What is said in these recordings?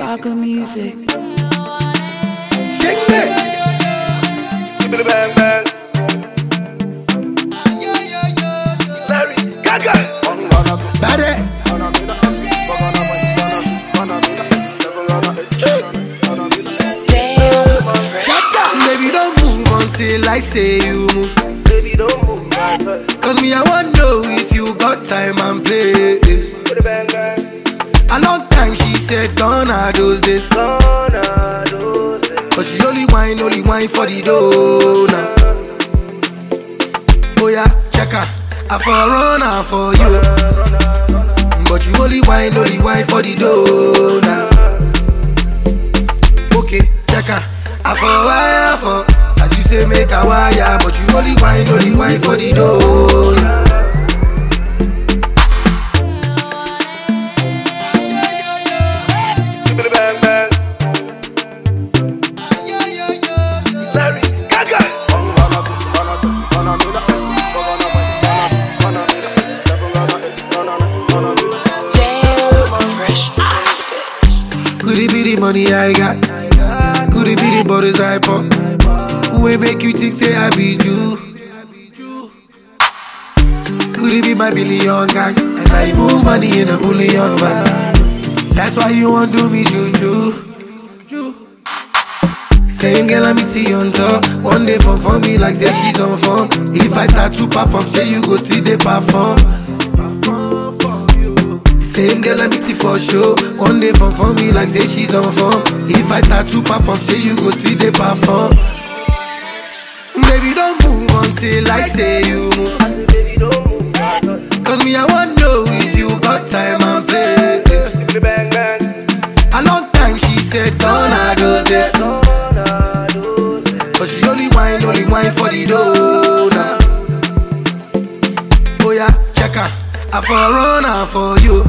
Gaga music. Shake me. Give me the bang bang. Larry Gaga. Bade. Damn, fresh. Baby, don't move until I say you move. Baby, don't move. Cause me, I want know if you got time and place. Give me said, gone are do this. But she only whine, only whine for the dough now. Oh yeah, check her. I for run her for you. But you only whine, only whine for the dough now. Okay, check her. I for wire for. As you say, make a wire. But you only whine, only whine for the dough. Larry Gaga. Could it be the money I got? Could it be the borders I pop? Who make you think say I be you? Could it be my billion gang? And I move money in a bullion van. That's why you want do me juju. Same girl I meet you on top. One day from for me like say she's on form. If I start to perform, say you go still they perform. Same girl I meet you for show. One day from for me like say she's on form. If I start to perform, say you go still they perform. Baby don't move until I say you move. Cause me I want know But she only whine, only whine for the dough now. Oh yeah, check her. I for run her for you.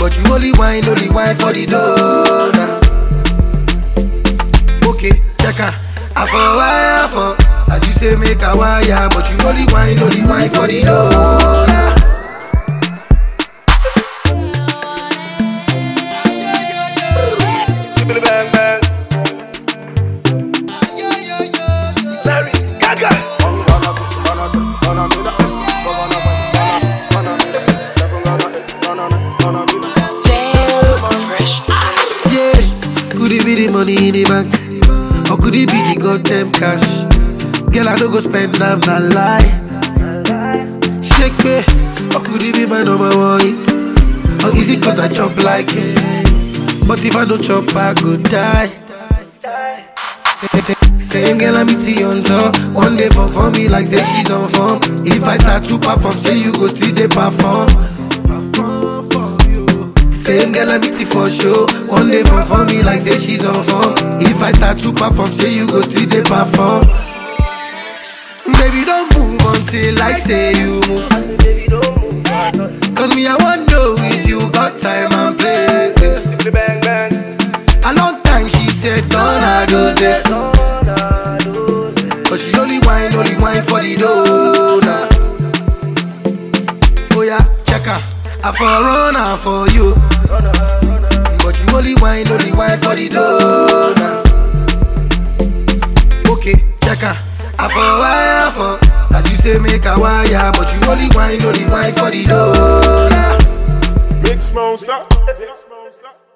But you only whine, only whine for the dough now. Okay, check her. I for wire for. As you say, make a wire. But you only whine, only whine for the dough Damn, fresh. Yeah, could it be the money in the bank? Or could it be the goddamn cash? Girl, I don't go spend them, not lie. Shake me, or could it be my number one hit? Or is it cause I chop like it? But if I don't chop, I go die. Same girl I meet you on top. One day for me like say she's on form. If I start to perform, say you go still they perform. Same girl I you for show. One day from for me like say she's on form. If I start to perform, say you go still they perform. Baby don't move until I say you move. Don't. Cause me I want know if you got time and play. A long time she said those do this. But she only wine, only wine for the dough. Oh yeah, check her. I for run for you. You only whine for the dough now. Okay, check her. I for wire for. As you say, make a wire. But you only whine, only whine for the dough now. Mix monster. Mix monster.